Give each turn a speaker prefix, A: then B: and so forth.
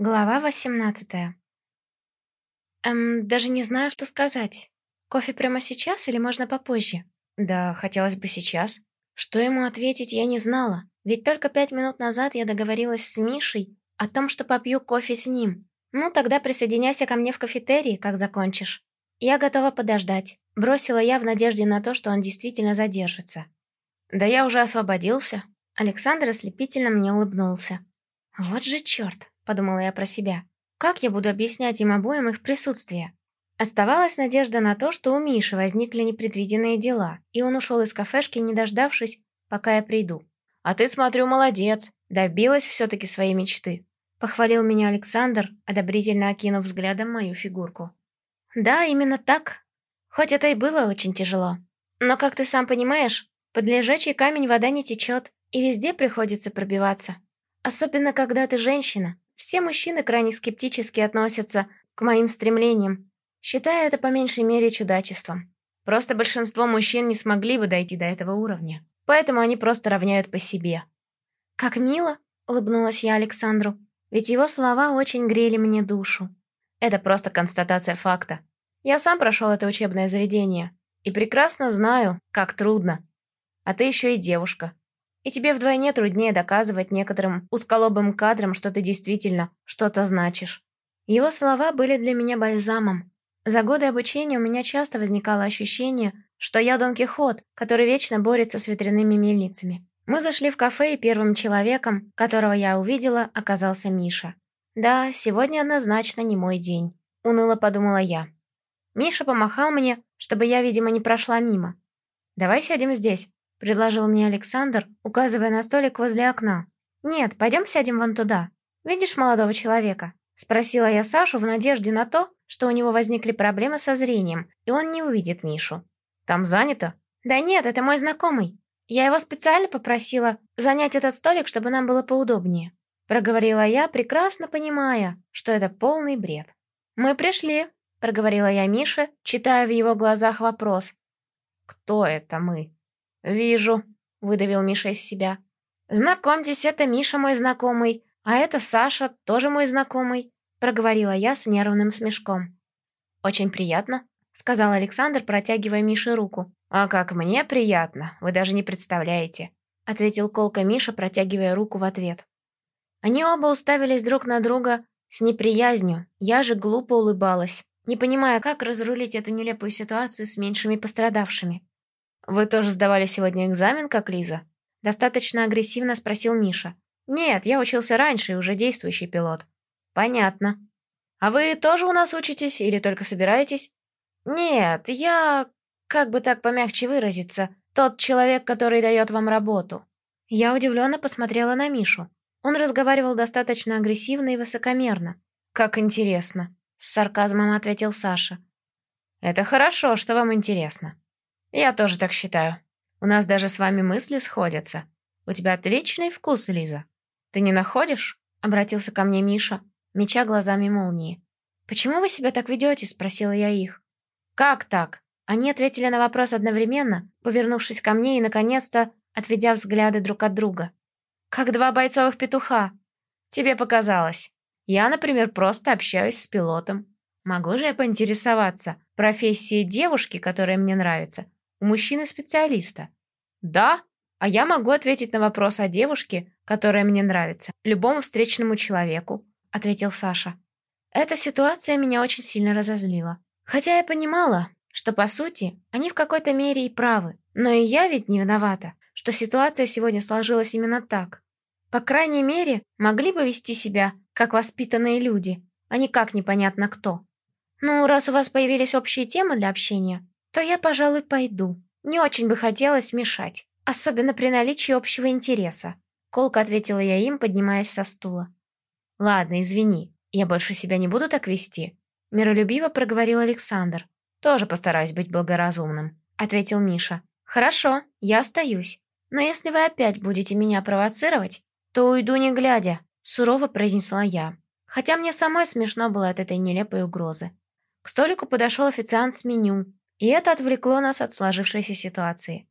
A: Глава 18 Эм, даже не знаю, что сказать. Кофе прямо сейчас или можно попозже? Да, хотелось бы сейчас. Что ему ответить, я не знала. Ведь только пять минут назад я договорилась с Мишей о том, что попью кофе с ним. Ну, тогда присоединяйся ко мне в кафетерии, как закончишь. Я готова подождать. Бросила я в надежде на то, что он действительно задержится. Да я уже освободился. Александр ослепительно мне улыбнулся. Вот же черт подумала я про себя. Как я буду объяснять им обоим их присутствие? Оставалась надежда на то, что у Миши возникли непредвиденные дела, и он ушел из кафешки, не дождавшись, пока я приду. «А ты, смотрю, молодец, добилась все-таки своей мечты», — похвалил меня Александр, одобрительно окинув взглядом мою фигурку. «Да, именно так. Хоть это и было очень тяжело. Но, как ты сам понимаешь, под лежачий камень вода не течет, и везде приходится пробиваться. Особенно, когда ты женщина, все мужчины крайне скептически относятся к моим стремлениям, считая это по меньшей мере чудачеством. Просто большинство мужчин не смогли бы дойти до этого уровня, поэтому они просто равняют по себе. «Как мило!» — улыбнулась я Александру, ведь его слова очень грели мне душу. Это просто констатация факта. Я сам прошел это учебное заведение и прекрасно знаю, как трудно. А ты еще и девушка и тебе вдвойне труднее доказывать некоторым узколобым кадрам, что ты действительно что-то значишь. Его слова были для меня бальзамом. За годы обучения у меня часто возникало ощущение, что я Дон Кихот, который вечно борется с ветряными мельницами. Мы зашли в кафе, и первым человеком, которого я увидела, оказался Миша. «Да, сегодня однозначно не мой день», — уныло подумала я. Миша помахал мне, чтобы я, видимо, не прошла мимо. «Давай сядем здесь», — предложил мне Александр, указывая на столик возле окна. «Нет, пойдем сядем вон туда. Видишь молодого человека?» Спросила я Сашу в надежде на то, что у него возникли проблемы со зрением, и он не увидит Мишу. «Там занято?» «Да нет, это мой знакомый. Я его специально попросила занять этот столик, чтобы нам было поудобнее», проговорила я, прекрасно понимая, что это полный бред. «Мы пришли», — проговорила я Мише, читая в его глазах вопрос. «Кто это мы?» «Вижу», — выдавил Миша из себя. «Знакомьтесь, это Миша мой знакомый, а это Саша, тоже мой знакомый», — проговорила я с нервным смешком. «Очень приятно», — сказал Александр, протягивая Мише руку. «А как мне приятно, вы даже не представляете», — ответил колко Миша, протягивая руку в ответ. Они оба уставились друг на друга с неприязнью, я же глупо улыбалась, не понимая, как разрулить эту нелепую ситуацию с меньшими пострадавшими. «Вы тоже сдавали сегодня экзамен, как Лиза?» Достаточно агрессивно спросил Миша. «Нет, я учился раньше и уже действующий пилот». «Понятно. А вы тоже у нас учитесь или только собираетесь?» «Нет, я, как бы так помягче выразиться, тот человек, который дает вам работу». Я удивленно посмотрела на Мишу. Он разговаривал достаточно агрессивно и высокомерно. «Как интересно», — с сарказмом ответил Саша. «Это хорошо, что вам интересно. «Я тоже так считаю. У нас даже с вами мысли сходятся. У тебя отличный вкус, Лиза. Ты не находишь?» — обратился ко мне Миша, меча глазами молнии. «Почему вы себя так ведете?» — спросила я их. «Как так?» Они ответили на вопрос одновременно, повернувшись ко мне и, наконец-то, отведя взгляды друг от друга. «Как два бойцовых петуха!» «Тебе показалось. Я, например, просто общаюсь с пилотом. Могу же я поинтересоваться профессией девушки, которая мне нравится, у мужчины-специалиста. Да, а я могу ответить на вопрос о девушке, которая мне нравится, любому встречному человеку, ответил Саша. Эта ситуация меня очень сильно разозлила. Хотя я понимала, что, по сути, они в какой-то мере и правы. Но и я ведь не виновата, что ситуация сегодня сложилась именно так. По крайней мере, могли бы вести себя, как воспитанные люди, а не как непонятно кто. Ну, раз у вас появились общие темы для общения, то я, пожалуй, пойду. Не очень бы хотелось мешать, особенно при наличии общего интереса. Колко ответила я им, поднимаясь со стула. «Ладно, извини, я больше себя не буду так вести», — миролюбиво проговорил Александр. «Тоже постараюсь быть благоразумным», — ответил Миша. «Хорошо, я остаюсь. Но если вы опять будете меня провоцировать, то уйду не глядя», — сурово произнесла я. Хотя мне самой смешно было от этой нелепой угрозы. К столику подошел официант с меню, и это отвлекло нас от сложившейся ситуации.